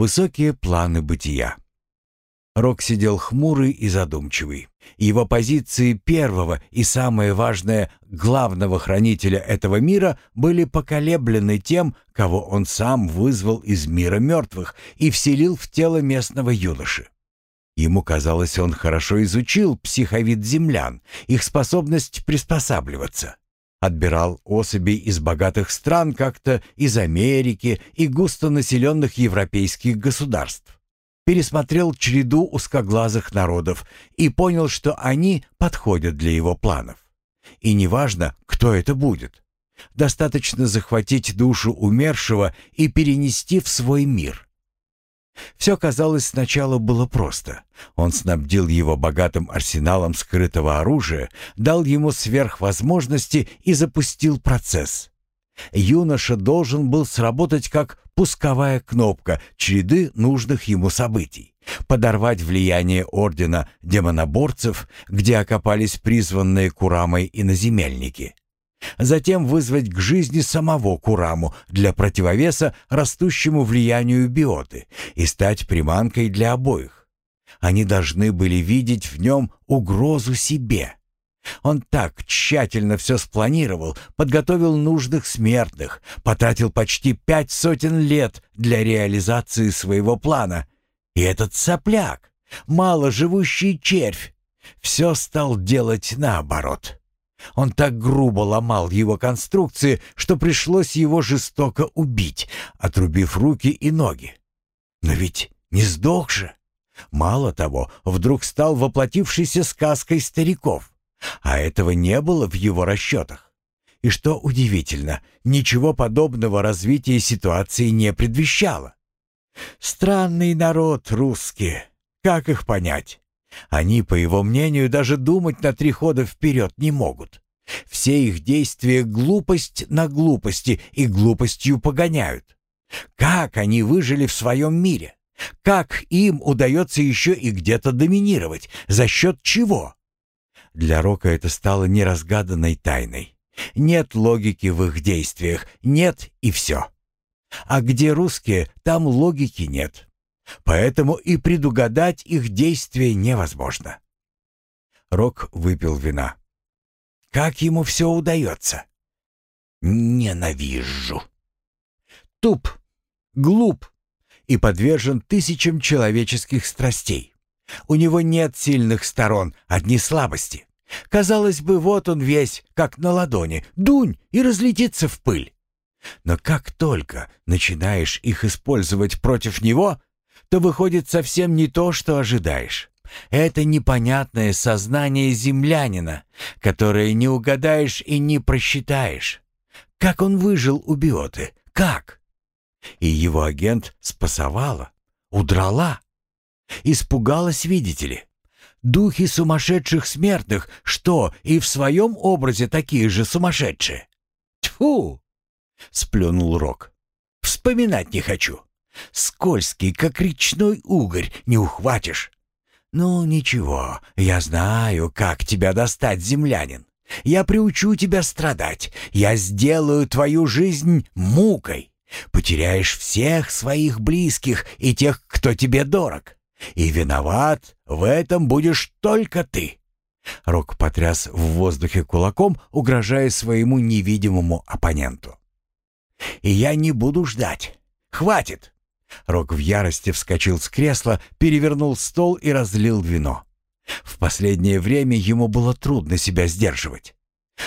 Высокие планы бытия. Рок сидел хмурый и задумчивый. Его позиции первого и, самое важное, главного хранителя этого мира были поколеблены тем, кого он сам вызвал из мира мертвых и вселил в тело местного юноши. Ему казалось, он хорошо изучил психовид землян, их способность приспосабливаться. Отбирал особей из богатых стран, как-то из Америки и густонаселенных европейских государств пересмотрел череду узкоглазых народов и понял, что они подходят для его планов. И неважно, кто это будет. Достаточно захватить душу умершего и перенести в свой мир. Все, казалось, сначала было просто. Он снабдил его богатым арсеналом скрытого оружия, дал ему сверхвозможности и запустил процесс. Юноша должен был сработать как пусковая кнопка череды нужных ему событий, подорвать влияние ордена демоноборцев, где окопались призванные Курамой иноземельники. Затем вызвать к жизни самого Кураму для противовеса растущему влиянию биоты и стать приманкой для обоих. Они должны были видеть в нем угрозу себе – он так тщательно все спланировал, подготовил нужных смертных, потратил почти пять сотен лет для реализации своего плана. И этот сопляк, маложивущий червь, все стал делать наоборот. Он так грубо ломал его конструкции, что пришлось его жестоко убить, отрубив руки и ноги. Но ведь не сдох же. Мало того, вдруг стал воплотившейся сказкой стариков. А этого не было в его расчетах. И что удивительно, ничего подобного развития ситуации не предвещало. Странный народ русские. Как их понять? Они, по его мнению, даже думать на три хода вперед не могут. Все их действия — глупость на глупости и глупостью погоняют. Как они выжили в своем мире? Как им удается еще и где-то доминировать? За счет чего? Для Рока это стало неразгаданной тайной. Нет логики в их действиях, нет и все. А где русские, там логики нет. Поэтому и предугадать их действия невозможно. Рок выпил вина. Как ему все удается? Ненавижу. Туп, глуп и подвержен тысячам человеческих страстей. У него нет сильных сторон, одни слабости. Казалось бы, вот он весь, как на ладони, дунь и разлетится в пыль. Но как только начинаешь их использовать против него, то выходит совсем не то, что ожидаешь. Это непонятное сознание землянина, которое не угадаешь и не просчитаешь. Как он выжил у биоты? Как? И его агент спасовала, удрала. Испугалась, видите ли? Духи сумасшедших смертных, что и в своем образе такие же сумасшедшие? Тьфу! Сплюнул Рок. Вспоминать не хочу. Скользкий, как речной угорь, не ухватишь. Ну, ничего, я знаю, как тебя достать, землянин. Я приучу тебя страдать. Я сделаю твою жизнь мукой. Потеряешь всех своих близких и тех, кто тебе дорог. И виноват в этом будешь только ты. Рок потряс в воздухе кулаком, угрожая своему невидимому оппоненту. «И я не буду ждать. Хватит!» Рок в ярости вскочил с кресла, перевернул стол и разлил вино. В последнее время ему было трудно себя сдерживать.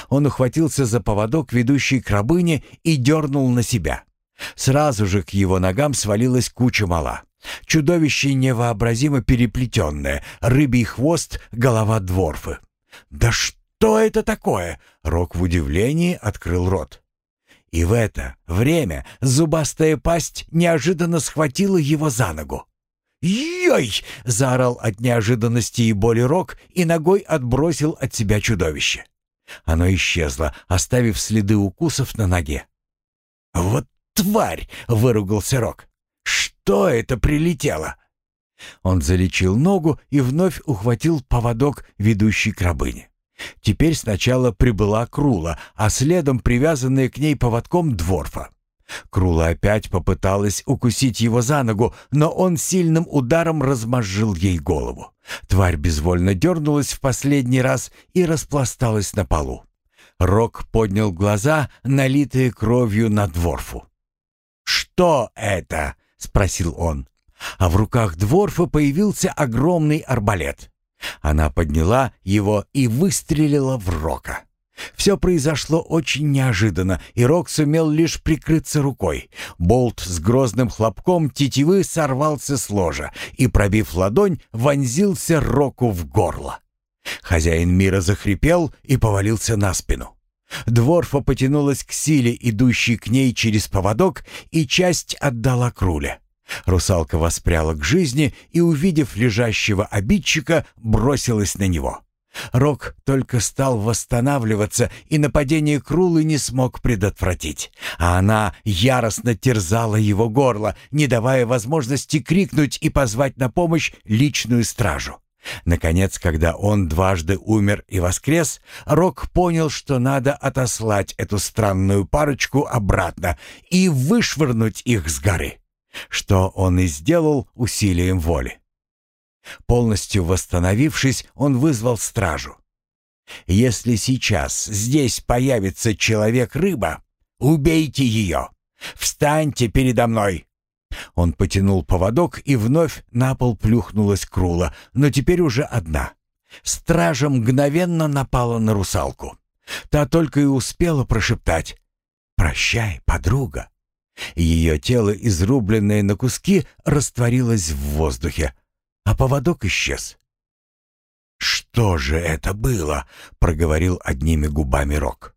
Он ухватился за поводок, ведущий к рабыне, и дернул на себя. Сразу же к его ногам свалилась куча мала. Чудовище невообразимо переплетенное, рыбий хвост, голова дворфы. «Да что это такое?» — Рок в удивлении открыл рот. И в это время зубастая пасть неожиданно схватила его за ногу. «Ей!» — заорал от неожиданности и боли Рок и ногой отбросил от себя чудовище. Оно исчезло, оставив следы укусов на ноге. «Вот тварь!» — выругался Рок. Что это прилетело?» Он залечил ногу и вновь ухватил поводок, ведущий к рабыне. Теперь сначала прибыла Крула, а следом привязанная к ней поводком дворфа. Крула опять попыталась укусить его за ногу, но он сильным ударом размозжил ей голову. Тварь безвольно дернулась в последний раз и распласталась на полу. Рок поднял глаза, налитые кровью на дворфу. «Что это?» — спросил он. А в руках дворфа появился огромный арбалет. Она подняла его и выстрелила в Рока. Все произошло очень неожиданно, и Рок сумел лишь прикрыться рукой. Болт с грозным хлопком тетивы сорвался с ложа и, пробив ладонь, вонзился Року в горло. Хозяин мира захрипел и повалился на спину. Дворфа потянулась к силе, идущей к ней через поводок, и часть отдала Круле. Русалка воспряла к жизни и, увидев лежащего обидчика, бросилась на него. Рок только стал восстанавливаться и нападение Крулы не смог предотвратить, а она яростно терзала его горло, не давая возможности крикнуть и позвать на помощь личную стражу. Наконец, когда он дважды умер и воскрес, Рок понял, что надо отослать эту странную парочку обратно и вышвырнуть их с горы, что он и сделал усилием воли. Полностью восстановившись, он вызвал стражу. «Если сейчас здесь появится человек-рыба, убейте ее! Встаньте передо мной!» Он потянул поводок, и вновь на пол плюхнулась Крула, но теперь уже одна. Стража мгновенно напала на русалку. Та только и успела прошептать «Прощай, подруга». Ее тело, изрубленное на куски, растворилось в воздухе а поводок исчез. «Что же это было?» — проговорил одними губами Рок.